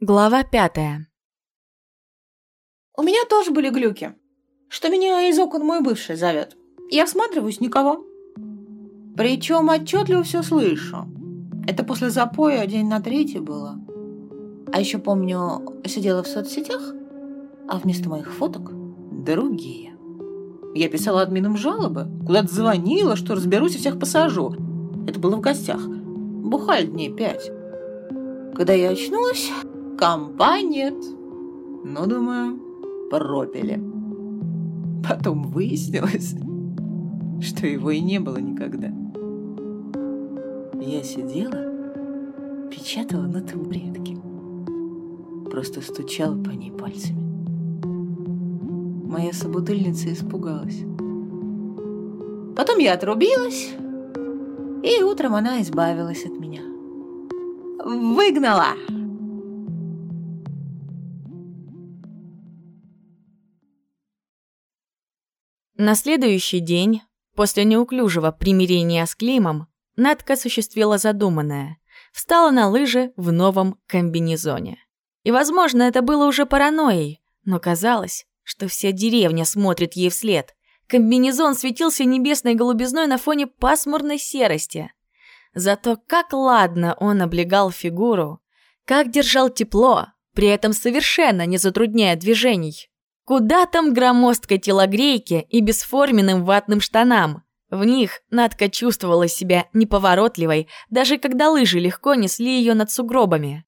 Глава пятая. У меня тоже были глюки. Что меня из окон мой бывший зовет. Я всматриваюсь, никого. Причем отчетливо все слышу. Это после запоя день на третий было. А еще помню, сидела в соцсетях, а вместо моих фоток другие. Я писала админам жалобы, куда-то звонила, что разберусь и всех посажу. Это было в гостях. Бухали дней пять. Когда я очнулась, компа нет. Ну, думаю, пропили. Потом выяснилось, что его и не было никогда. Я сидела, печатала на табуретке. Просто стучала по ней пальцами. Моя собутыльница испугалась. Потом я отрубилась, и утром она избавилась от меня. Выгнала! На следующий день, после неуклюжего примирения с Климом, Надка осуществила задуманное. Встала на лыжи в новом комбинезоне. И, возможно, это было уже паранойей, но казалось, что вся деревня смотрит ей вслед. Комбинезон светился небесной голубизной на фоне пасмурной серости. Зато как ладно он облегал фигуру, как держал тепло, при этом совершенно не затрудняя движений. Куда там громоздкой телогрейке и бесформенным ватным штанам? В них Надка чувствовала себя неповоротливой, даже когда лыжи легко несли ее над сугробами.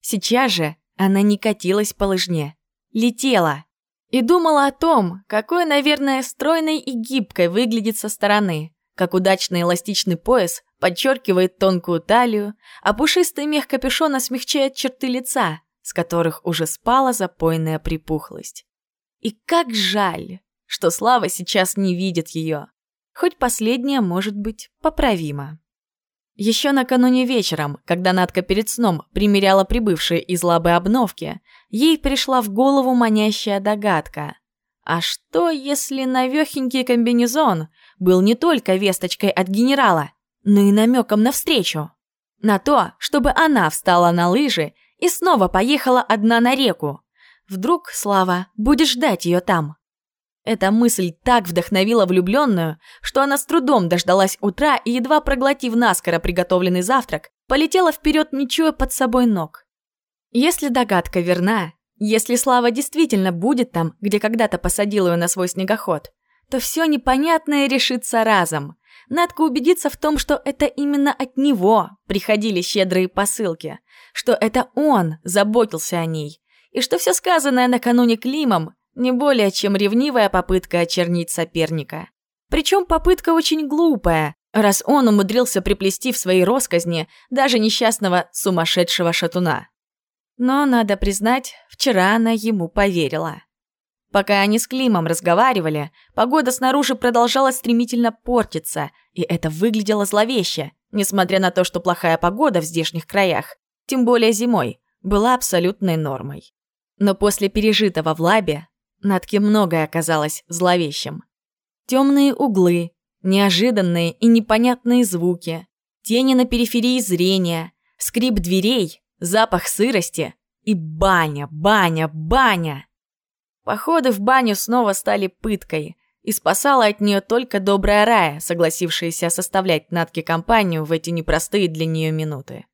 Сейчас же она не катилась по лыжне, летела и думала о том, какой, наверное, стройной и гибкой выглядит со стороны, как удачный эластичный пояс подчеркивает тонкую талию, а пушистый мех капюшона смягчает черты лица, с которых уже спала запойная припухлость. И как жаль, что Слава сейчас не видит ее. Хоть последнее может быть поправимо. Еще накануне вечером, когда Надка перед сном примеряла прибывшие из лабы обновки, ей пришла в голову манящая догадка. А что, если навехенький комбинезон был не только весточкой от генерала, но и намеком навстречу? На то, чтобы она встала на лыжи и снова поехала одна на реку, Вдруг, Слава, будешь ждать ее там? Эта мысль так вдохновила влюбленную, что она с трудом дождалась утра и, едва проглотив наскоро приготовленный завтрак, полетела вперед, не чуя под собой ног. Если догадка верна, если Слава действительно будет там, где когда-то посадил ее на свой снегоход, то все непонятное решится разом. Надка убедиться в том, что это именно от него приходили щедрые посылки, что это он заботился о ней, и что все сказанное накануне Климом не более чем ревнивая попытка очернить соперника. Причем попытка очень глупая, раз он умудрился приплести в свои росказни даже несчастного сумасшедшего шатуна. Но, надо признать, вчера она ему поверила. Пока они с Климом разговаривали, погода снаружи продолжала стремительно портиться, и это выглядело зловеще, несмотря на то, что плохая погода в здешних краях, тем более зимой, была абсолютной нормой. Но после пережитого в лабе Натке многое оказалось зловещим. Темные углы, неожиданные и непонятные звуки, тени на периферии зрения, скрип дверей, запах сырости и баня, баня, баня. Походы в баню снова стали пыткой, и спасала от нее только добрая Рая, согласившаяся составлять Натке компанию в эти непростые для нее минуты.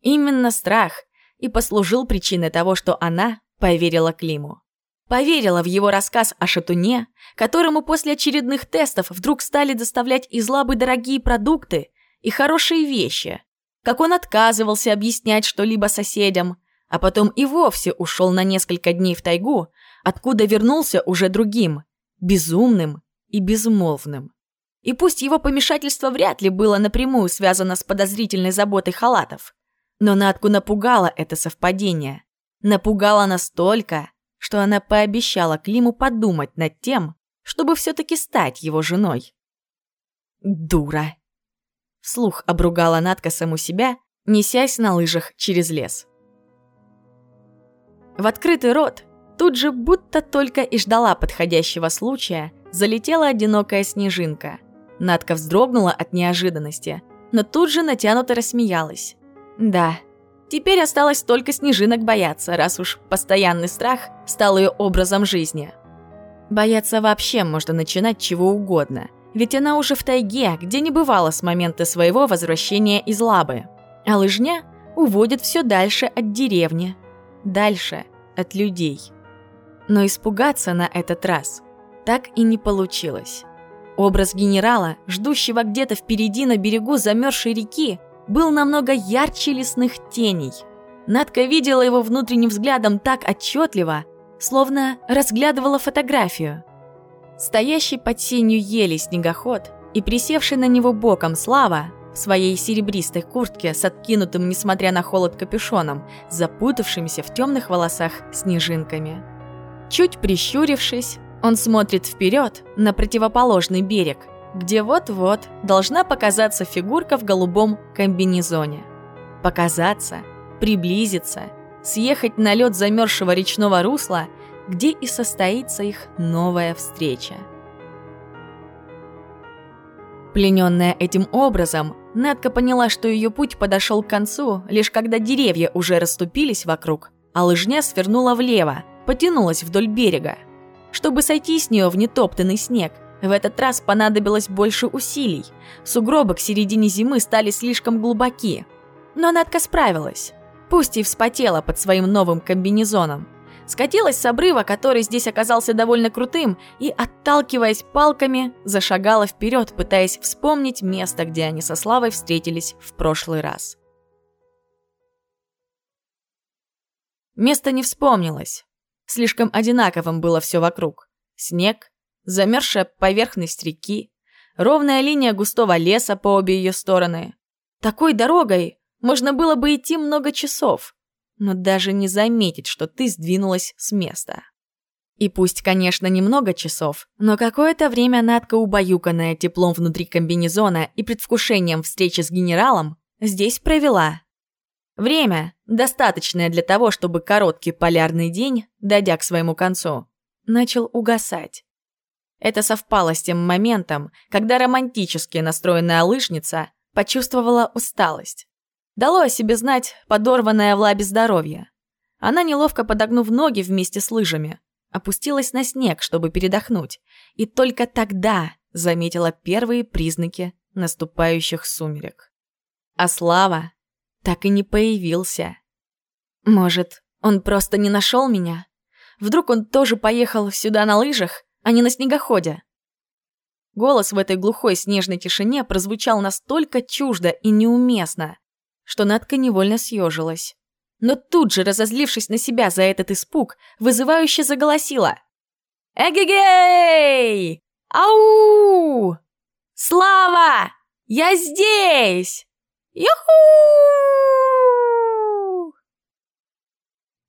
Именно страх и послужил причиной того, что она Поверила Климу. Поверила в его рассказ о шатуне, которому после очередных тестов вдруг стали доставлять из лабы дорогие продукты и хорошие вещи. Как он отказывался объяснять что-либо соседям, а потом и вовсе ушел на несколько дней в тайгу, откуда вернулся уже другим, безумным и безмолвным. И пусть его помешательство вряд ли было напрямую связано с подозрительной заботой халатов, но Натку напугало это совпадение – Напугала настолько, что она пообещала Климу подумать над тем, чтобы все-таки стать его женой. «Дура!» Слух обругала Надка саму себя, несясь на лыжах через лес. В открытый рот тут же будто только и ждала подходящего случая, залетела одинокая снежинка. Надка вздрогнула от неожиданности, но тут же натянуто рассмеялась. Да, Теперь осталось только снежинок бояться, раз уж постоянный страх стал ее образом жизни. Бояться вообще можно начинать чего угодно, ведь она уже в тайге, где не бывала с момента своего возвращения из лабы. А лыжня уводит все дальше от деревни, дальше от людей. Но испугаться на этот раз так и не получилось. Образ генерала, ждущего где-то впереди на берегу замерзшей реки, был намного ярче лесных теней. Надка видела его внутренним взглядом так отчетливо, словно разглядывала фотографию. Стоящий под сенью ели снегоход и присевший на него боком Слава в своей серебристой куртке с откинутым, несмотря на холод, капюшоном, запутавшимися в темных волосах снежинками. Чуть прищурившись, он смотрит вперед на противоположный берег, где вот-вот должна показаться фигурка в голубом комбинезоне. Показаться, приблизиться, съехать на лед замерзшего речного русла, где и состоится их новая встреча. Плененная этим образом, Надка поняла, что ее путь подошел к концу, лишь когда деревья уже расступились вокруг, а лыжня свернула влево, потянулась вдоль берега. Чтобы сойти с нее в нетоптанный снег, в этот раз понадобилось больше усилий. Сугробы к середине зимы стали слишком глубоки. Но Надка справилась. Пусть и вспотела под своим новым комбинезоном. Скатилась с обрыва, который здесь оказался довольно крутым, и, отталкиваясь палками, зашагала вперед, пытаясь вспомнить место, где они со Славой встретились в прошлый раз. Место не вспомнилось. Слишком одинаковым было все вокруг. Снег, замерзшая поверхность реки, ровная линия густого леса по обе ее стороны. Такой дорогой можно было бы идти много часов, но даже не заметить, что ты сдвинулась с места. И пусть, конечно, немного часов, но какое-то время Надка, убаюканная теплом внутри комбинезона и предвкушением встречи с генералом, здесь провела. Время, достаточное для того, чтобы короткий полярный день, дойдя к своему концу, начал угасать. Это совпало с тем моментом, когда романтически настроенная лыжница почувствовала усталость. Дало о себе знать подорванное в лабе здоровье. Она, неловко подогнув ноги вместе с лыжами, опустилась на снег, чтобы передохнуть, и только тогда заметила первые признаки наступающих сумерек. А Слава так и не появился. Может, он просто не нашел меня? Вдруг он тоже поехал сюда на лыжах, а не на снегоходе? Голос в этой глухой снежной тишине прозвучал настолько чуждо и неуместно, что Надка невольно съежилась. Но тут же, разозлившись на себя за этот испуг, вызывающе заголосила. «Эгегей! Ау! Слава! Я здесь!» Юху!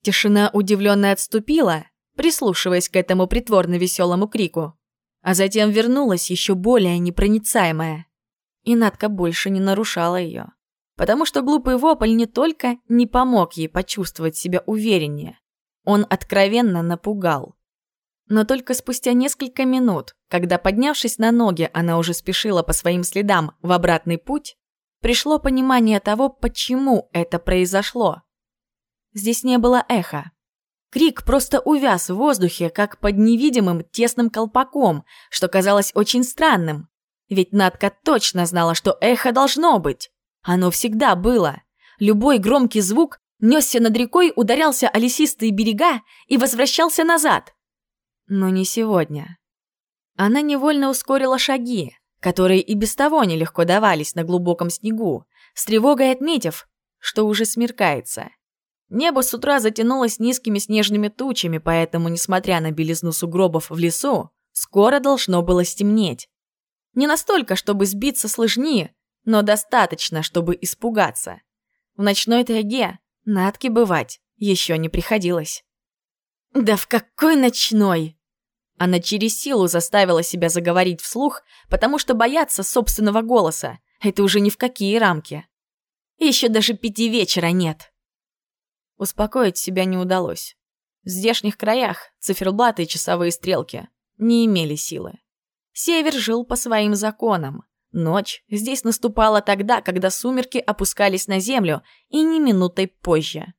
Тишина удивленно отступила, прислушиваясь к этому притворно веселому крику, а затем вернулась еще более непроницаемая. И Надка больше не нарушала ее, потому что глупый вопль не только не помог ей почувствовать себя увереннее, он откровенно напугал. Но только спустя несколько минут, когда, поднявшись на ноги, она уже спешила по своим следам в обратный путь, пришло понимание того, почему это произошло. Здесь не было эха. Крик просто увяз в воздухе, как под невидимым тесным колпаком, что казалось очень странным. Ведь Надка точно знала, что эхо должно быть. Оно всегда было. Любой громкий звук несся над рекой, ударялся о лесистые берега и возвращался назад. Но не сегодня. Она невольно ускорила шаги, которые и без того нелегко давались на глубоком снегу, с тревогой отметив, что уже смеркается. Небо с утра затянулось низкими снежными тучами, поэтому, несмотря на белизну сугробов в лесу, скоро должно было стемнеть. Не настолько, чтобы сбиться с лыжни, но достаточно, чтобы испугаться. В ночной тайге Натке бывать еще не приходилось. «Да в какой ночной?» Она через силу заставила себя заговорить вслух, потому что бояться собственного голоса — это уже ни в какие рамки. Еще даже пяти вечера нет. Успокоить себя не удалось. В здешних краях циферблаты и часовые стрелки не имели силы. Север жил по своим законам, Ночь здесь наступала тогда, когда сумерки опускались на землю, и не минутой позже.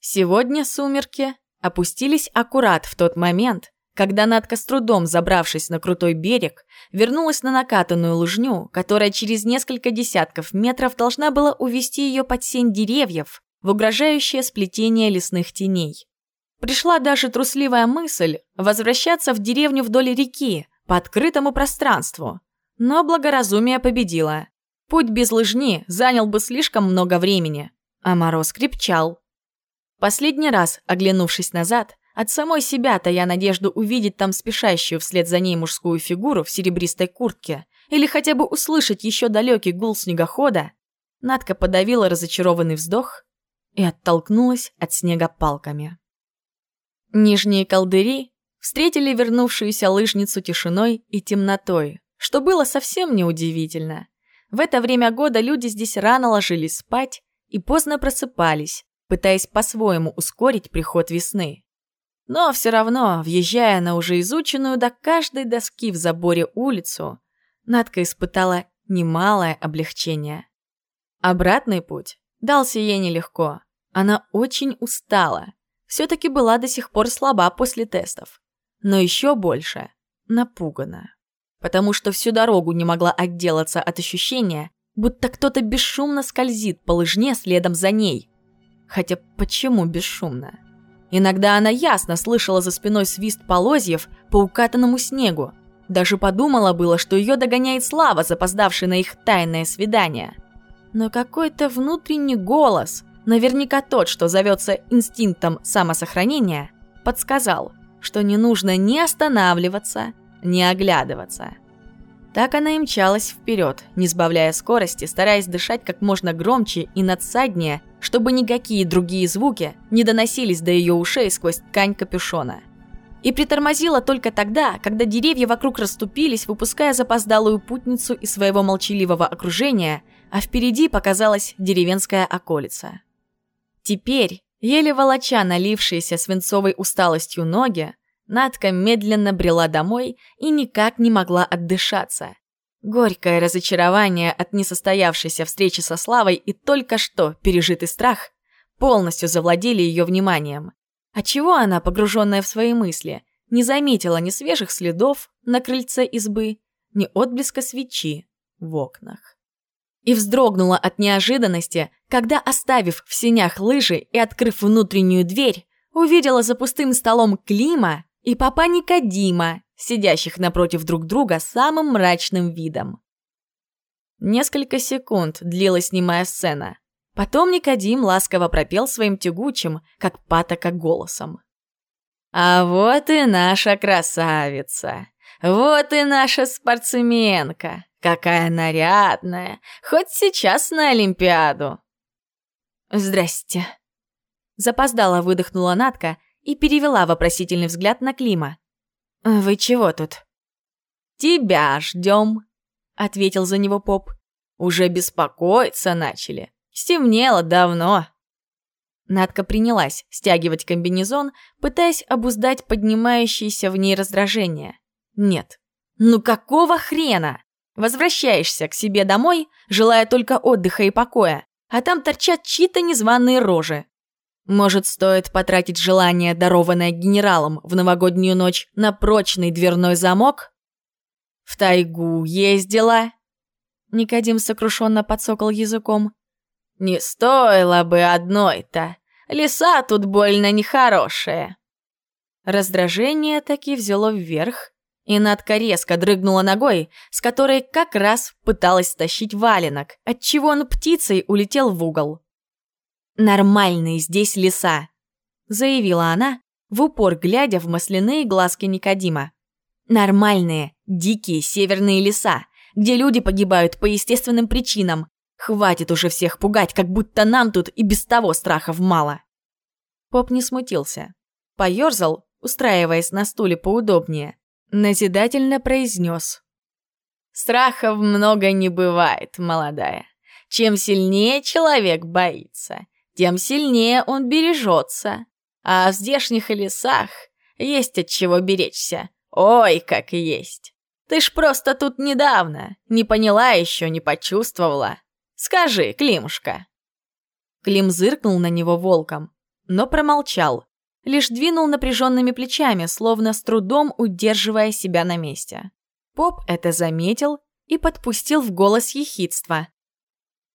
Сегодня сумерки опустились аккурат в тот момент, когда Надка с трудом забравшись на крутой берег, вернулась на накатанную лыжню, которая через несколько десятков метров должна была увести ее под сень деревьев в угрожающее сплетение лесных теней. Пришла даже трусливая мысль возвращаться в деревню вдоль реки, по открытому пространству. Но благоразумие победило. Путь без лыжни занял бы слишком много времени, а мороз крепчал. Последний раз, оглянувшись назад, от самой себя-то я надежду увидеть там спешащую вслед за ней мужскую фигуру в серебристой куртке или хотя бы услышать еще далекий гул снегохода, Надка подавила разочарованный вздох и оттолкнулась от снега палками. Нижние колдыри встретили вернувшуюся лыжницу тишиной и темнотой, что было совсем неудивительно. В это время года люди здесь рано ложились спать и поздно просыпались, пытаясь по-своему ускорить приход весны. Но все равно, въезжая на уже изученную до каждой доски в заборе улицу, Надка испытала немалое облегчение. Обратный путь дался ей нелегко. Она очень устала. Все-таки была до сих пор слаба после тестов. Но еще больше напугана. Потому что всю дорогу не могла отделаться от ощущения, будто кто-то бесшумно скользит по лыжне следом за ней. Хотя почему бесшумно? Иногда она ясно слышала за спиной свист полозьев по укатанному снегу. Даже подумала было, что ее догоняет Слава, запоздавший на их тайное свидание. Но какой-то внутренний голос, наверняка тот, что зовется инстинктом самосохранения, подсказал, что не нужно ни останавливаться, ни оглядываться. Так она и мчалась вперед, не сбавляя скорости, стараясь дышать как можно громче и надсаднее, чтобы никакие другие звуки не доносились до ее ушей сквозь ткань капюшона. И притормозила только тогда, когда деревья вокруг расступились, выпуская запоздалую путницу из своего молчаливого окружения, а впереди показалась деревенская околица. Теперь, еле волоча налившиеся свинцовой усталостью ноги, Надка медленно брела домой и никак не могла отдышаться. Горькое разочарование от несостоявшейся встречи со Славой и только что пережитый страх полностью завладели ее вниманием. Отчего она, погруженная в свои мысли, не заметила ни свежих следов на крыльце избы, ни отблеска свечи в окнах. И вздрогнула от неожиданности, когда, оставив в сенях лыжи и открыв внутреннюю дверь, увидела за пустым столом Клима и папа Никодима, сидящих напротив друг друга самым мрачным видом. Несколько секунд длилась немая сцена. Потом Никодим ласково пропел своим тягучим, как патока, голосом. «А вот и наша красавица! Вот и наша спортсменка! Какая нарядная! Хоть сейчас на Олимпиаду!» «Здрасте!» Запоздала выдохнула Натка и перевела вопросительный взгляд на Клима. «Вы чего тут?» «Тебя ждем», — ответил за него поп. «Уже беспокоиться начали. Стемнело давно». Надка принялась стягивать комбинезон, пытаясь обуздать поднимающееся в ней раздражение. «Нет. Ну какого хрена? Возвращаешься к себе домой, желая только отдыха и покоя, а там торчат чьи-то незваные рожи. Может, стоит потратить желание, дарованное генералом в новогоднюю ночь, на прочный дверной замок? В тайгу ездила? Никодим сокрушенно подсокал языком. Не стоило бы одной-то. Леса тут больно нехорошие. Раздражение таки взяло вверх, и Надка резко дрыгнула ногой, с которой как раз пыталась стащить валенок, отчего он птицей улетел в угол. «Нормальные здесь леса», — заявила она, в упор глядя в масляные глазки Никодима. «Нормальные, дикие северные леса, где люди погибают по естественным причинам. Хватит уже всех пугать, как будто нам тут и без того страхов мало». Поп не смутился. Поёрзал, устраиваясь на стуле поудобнее. Назидательно произнес. «Страхов много не бывает, молодая. Чем сильнее человек боится, тем сильнее он бережется. А в здешних лесах есть от чего беречься. Ой, как есть. Ты ж просто тут недавно, не поняла еще, не почувствовала. Скажи, Климушка». Клим зыркнул на него волком, но промолчал, лишь двинул напряженными плечами, словно с трудом удерживая себя на месте. Поп это заметил и подпустил в голос ехидства.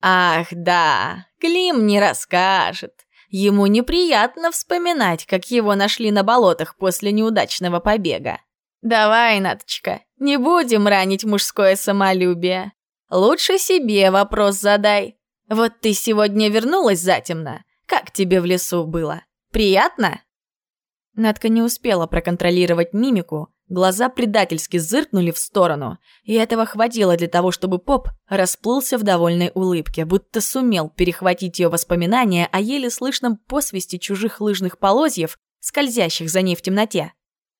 «Ах, да, Клим не расскажет. Ему неприятно вспоминать, как его нашли на болотах после неудачного побега. Давай, Наточка, не будем ранить мужское самолюбие. Лучше себе вопрос задай. Вот ты сегодня вернулась затемно. Как тебе в лесу было? Приятно?» Надка не успела проконтролировать мимику, глаза предательски зыркнули в сторону, и этого хватило для того, чтобы Поп расплылся в довольной улыбке, будто сумел перехватить ее воспоминания о еле слышном посвисте чужих лыжных полозьев, скользящих за ней в темноте,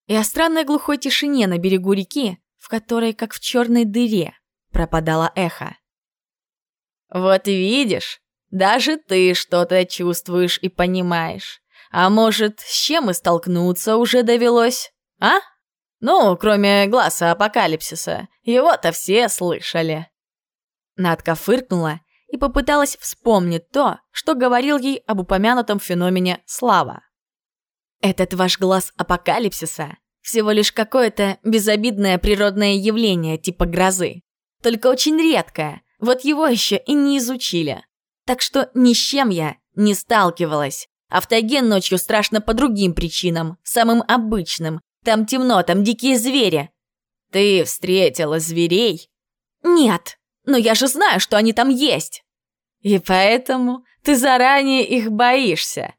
и о странной глухой тишине на берегу реки, в которой, как в черной дыре, пропадало эхо. «Вот видишь, даже ты что-то чувствуешь и понимаешь. А может, с чем и столкнуться уже довелось, а? Ну, кроме глаза апокалипсиса. Его-то все слышали». Надка фыркнула и попыталась вспомнить то, что говорил ей об упомянутом феномене Слава. «Этот ваш глаз апокалипсиса всего лишь какое-то безобидное природное явление типа грозы. Только очень редкое, вот его еще и не изучили. Так что ни с чем я не сталкивалась. Автоген ночью страшно по другим причинам, самым обычным. Там темно, там дикие звери. Ты встретила зверей? Нет, но я же знаю, что они там есть. И поэтому ты заранее их боишься.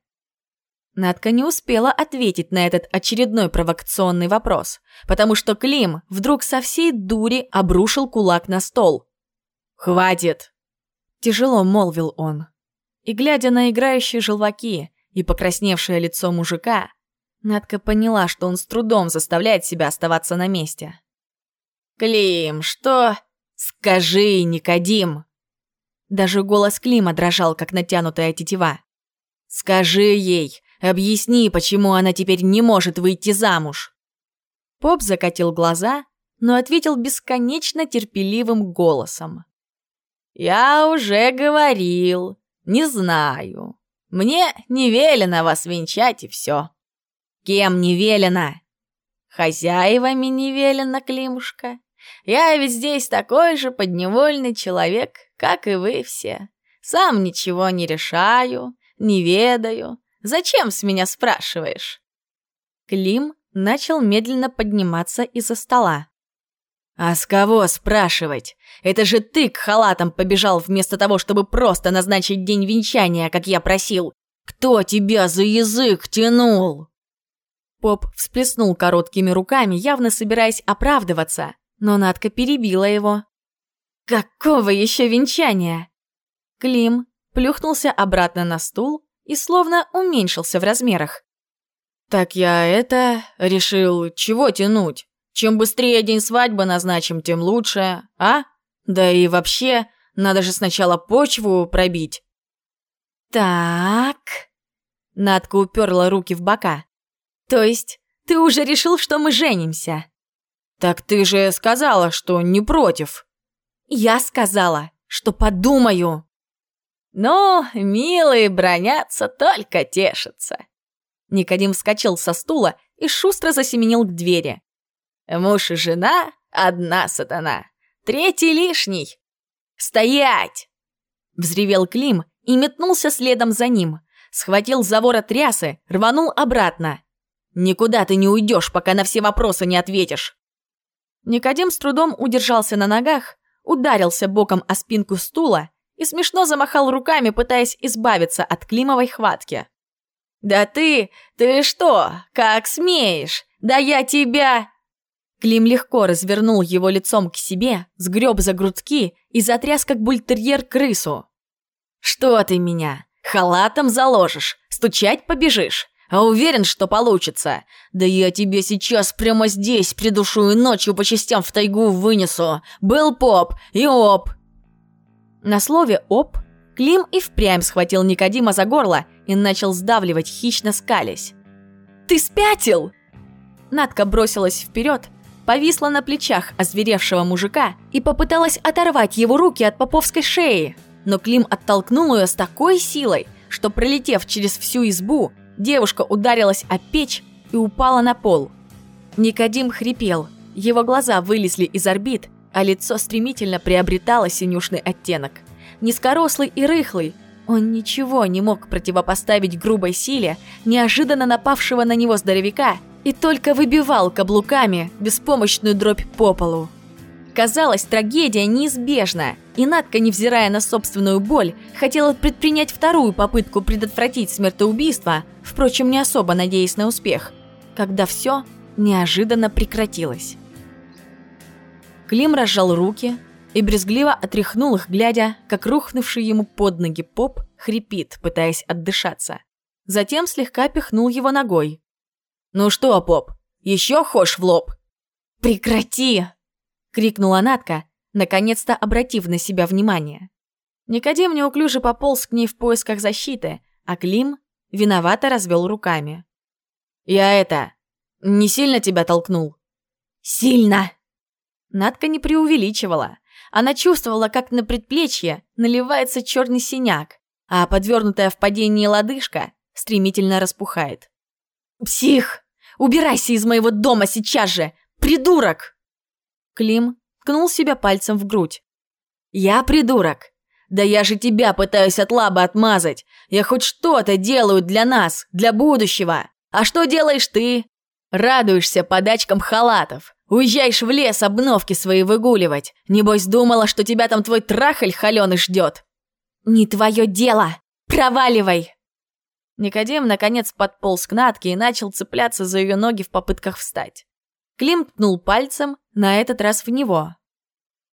Надка не успела ответить на этот очередной провокационный вопрос, потому что Клим вдруг со всей дури обрушил кулак на стол. «Хватит!» Тяжело молвил он. И глядя на играющие желваки и покрасневшее лицо мужика, Надка поняла, что он с трудом заставляет себя оставаться на месте. «Клим, что? Скажи, Никодим!» Даже голос Клима дрожал, как натянутая тетива. «Скажи ей, объясни, почему она теперь не может выйти замуж!» Поп закатил глаза, но ответил бесконечно терпеливым голосом. «Я уже говорил, не знаю. Мне не велено вас венчать и все». «Кем не велено?» «Хозяевами не велено, Климушка. Я ведь здесь такой же подневольный человек, как и вы все. Сам ничего не решаю, не ведаю. Зачем с меня спрашиваешь?» Клим начал медленно подниматься из-за стола. «А с кого спрашивать? Это же ты к халатам побежал вместо того, чтобы просто назначить день венчания, как я просил. Кто тебя за язык тянул?» Поп всплеснул короткими руками, явно собираясь оправдываться, но Надка перебила его. «Какого еще венчания?» Клим плюхнулся обратно на стул и словно уменьшился в размерах. «Так я это... решил, чего тянуть? Чем быстрее день свадьбы назначим, тем лучше, а? Да и вообще, надо же сначала почву пробить». «Так...» Надка уперла руки в бока. «То есть ты уже решил, что мы женимся?» «Так ты же сказала, что не против». «Я сказала, что подумаю». «Ну, милые бронятся, только тешатся». Никодим вскочил со стула и шустро засеменил к двери. Муж и жена — одна сатана. Третий лишний. «Стоять!» Взревел Клим и метнулся следом за ним. Схватил за ворот рясы, рванул обратно. «Никуда ты не уйдешь, пока на все вопросы не ответишь!» Никодим с трудом удержался на ногах, ударился боком о спинку стула и смешно замахал руками, пытаясь избавиться от Климовой хватки. «Да ты... ты что? Как смеешь? Да я тебя...» Клим легко развернул его лицом к себе, сгреб за грудки и затряс, как бультерьер, крысу. «Что ты меня? Халатом заложишь? Стучать побежишь? А уверен, что получится? Да я тебе сейчас прямо здесь придушу и ночью по частям в тайгу вынесу. Был поп и оп!» На слове «оп» Клим и впрямь схватил Никодима за горло и начал сдавливать, хищно скалясь. «Ты спятил!» Надка бросилась вперед, повисла на плечах озверевшего мужика и попыталась оторвать его руки от поповской шеи. Но Клим оттолкнул ее с такой силой, что, пролетев через всю избу, девушка ударилась о печь и упала на пол. Никодим хрипел, его глаза вылезли из орбит, а лицо стремительно приобретало синюшный оттенок. Низкорослый и рыхлый, он ничего не мог противопоставить грубой силе неожиданно напавшего на него здоровяка и только выбивал каблуками беспомощную дробь по полу. Казалось, трагедия неизбежна, и Надка, невзирая на собственную боль, хотела предпринять вторую попытку предотвратить смертоубийство, впрочем, не особо надеясь на успех, когда все неожиданно прекратилось. Клим разжал руки и брезгливо отряхнул их, глядя, как рухнувший ему под ноги поп хрипит, пытаясь отдышаться. Затем слегка пихнул его ногой. «Ну что, поп, еще хошь в лоб?» «Прекрати!» — крикнула Натка, наконец-то обратив на себя внимание. Никодим неуклюже пополз к ней в поисках защиты, а Клим виновато развел руками. «Я это... не сильно тебя толкнул?» «Сильно!» Надка не преувеличивала. Она чувствовала, как на предплечье наливается черный синяк, а подвернутая в падении лодыжка стремительно распухает. «Псих! Убирайся из моего дома сейчас же! Придурок!» Клим ткнул себя пальцем в грудь. «Я придурок! Да я же тебя пытаюсь от лаба отмазать! Я хоть что-то делаю для нас, для будущего! А что делаешь ты? Радуешься подачкам халатов, Уезжаешь в лес обновки свои выгуливать. Небось, думала, что тебя там твой трахаль холёный ждет. Не твое дело! Проваливай! Никодим, наконец, подполз к Натке и начал цепляться за ее ноги в попытках встать. Клим ткнул пальцем, на этот раз в него.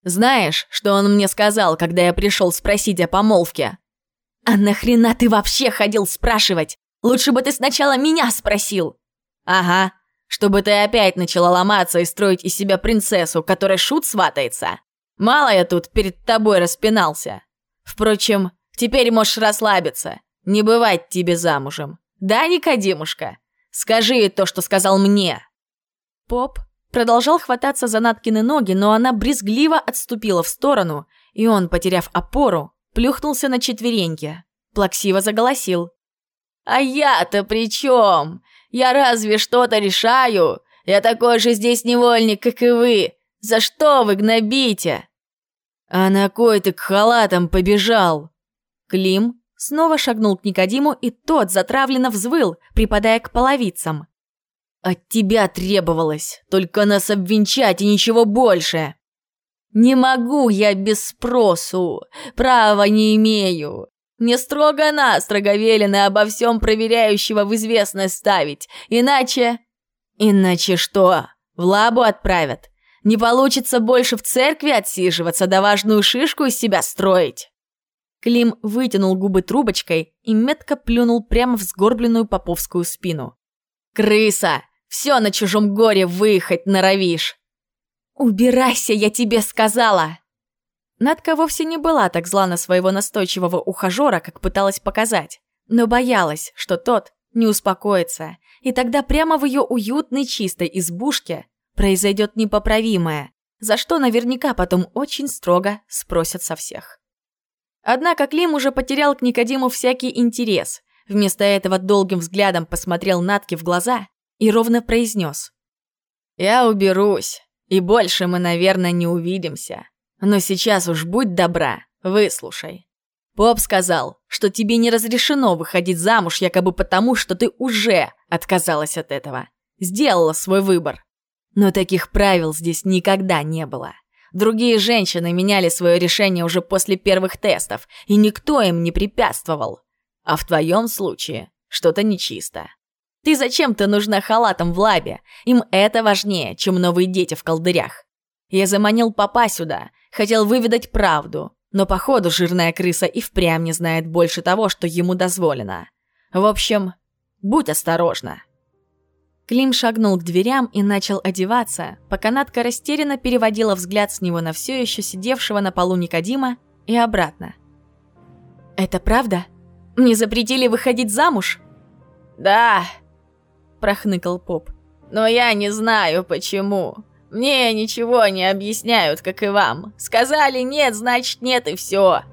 «Знаешь, что он мне сказал, когда я пришел спросить о помолвке?» «А нахрена ты вообще ходил спрашивать? Лучше бы ты сначала меня спросил!» «Ага, чтобы ты опять начала ломаться и строить из себя принцессу, которой шут сватается. Мало я тут перед тобой распинался. Впрочем, теперь можешь расслабиться. Не бывать тебе замужем. Да, Никодимушка? Скажи то, что сказал мне». Поп продолжал хвататься за Наткины ноги, но она брезгливо отступила в сторону, и он, потеряв опору, плюхнулся на четвереньки. Плаксиво заголосил. «А я-то при чем? Я разве что-то решаю? Я такой же здесь невольник, как и вы. За что вы гнобите?» А на кой ты к халатам побежал? Клим снова шагнул к Никодиму, и тот затравленно взвыл, припадая к половицам. «От тебя требовалось только нас обвенчать и ничего больше!» «Не могу я без спросу, права не имею. Мне строго-настрого велено обо всем проверяющего в известность ставить, иначе... Иначе что? В лабу отправят? Не получится больше в церкви отсиживаться, да важную шишку из себя строить. Клим вытянул губы трубочкой и метко плюнул прямо в сгорбленную поповскую спину. «Крыса! Все на чужом горе выехать норовишь!» «Убирайся, я тебе сказала!» Надка вовсе не была так зла на своего настойчивого ухажера, как пыталась показать, но боялась, что тот не успокоится, и тогда прямо в ее уютной чистой избушке произойдет непоправимое, за что наверняка потом очень строго спросят со всех. Однако Клим уже потерял к Никодиму всякий интерес, вместо этого долгим взглядом посмотрел Натке в глаза и ровно произнес. «Я уберусь, и больше мы, наверное, не увидимся. Но сейчас уж будь добра, выслушай. Поп сказал, что тебе не разрешено выходить замуж якобы потому, что ты уже отказалась от этого. Сделала свой выбор. Но таких правил здесь никогда не было. Другие женщины меняли свое решение уже после первых тестов, и никто им не препятствовал. А в твоем случае что-то нечисто. Ты зачем-то нужна халатом в лабе, им это важнее, чем новые дети в колдырях. Я заманил папа сюда, хотел выведать правду, но походу жирная крыса и впрямь не знает больше того, что ему дозволено. В общем, будь осторожна. Клим шагнул к дверям и начал одеваться, пока Надка растерянно переводила взгляд с него на все еще сидевшего на полу Никодима и обратно. «Это правда? Мне запретили выходить замуж?» «Да», – прохныкал поп. «Но я не знаю, почему. Мне ничего не объясняют, как и вам. Сказали нет, значит нет и все.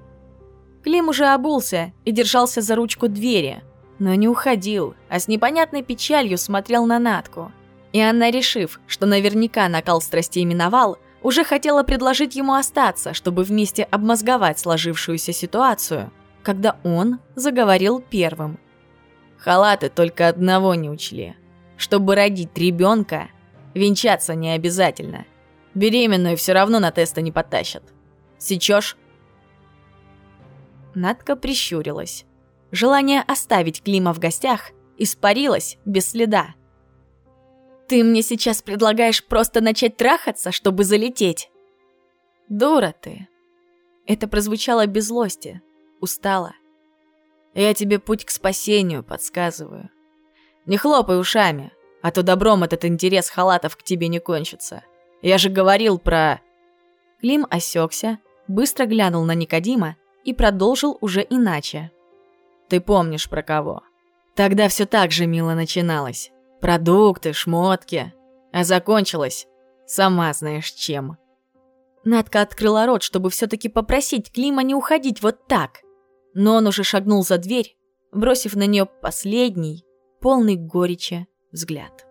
Клим уже обулся и держался за ручку двери, но не уходил, а с непонятной печалью смотрел на Натку. И Анна, решив, что наверняка накал страстей миновал, уже хотела предложить ему остаться, чтобы вместе обмозговать сложившуюся ситуацию, когда он заговорил первым. Халаты только одного не учли. Чтобы родить ребенка, венчаться не обязательно. Беременную все равно на тесты не потащат. Сечешь? Надка прищурилась. Желание оставить Клима в гостях испарилось без следа. «Ты мне сейчас предлагаешь просто начать трахаться, чтобы залететь?» «Дура ты!» Это прозвучало без злости, устало. «Я тебе путь к спасению подсказываю. Не хлопай ушами, а то добром этот интерес халатов к тебе не кончится. Я же говорил про...» Клим осекся, быстро глянул на Никодима и продолжил уже иначе. «Ты помнишь про кого?» Тогда все так же мило начиналось. Продукты, шмотки. А закончилось, сама знаешь чем. Надка открыла рот, чтобы все-таки попросить Клима не уходить вот так. Но он уже шагнул за дверь, бросив на нее последний, полный горечи, взгляд.